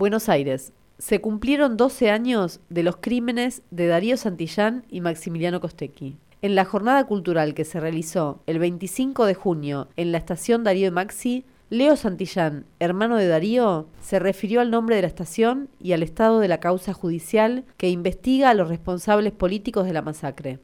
Buenos Aires. Se cumplieron 12 años de los crímenes de Darío Santillán y Maximiliano Costecchi. En la jornada cultural que se realizó el 25 de junio en la estación Darío de Maxi, Leo Santillán, hermano de Darío, se refirió al nombre de la estación y al estado de la causa judicial que investiga a los responsables políticos de la masacre.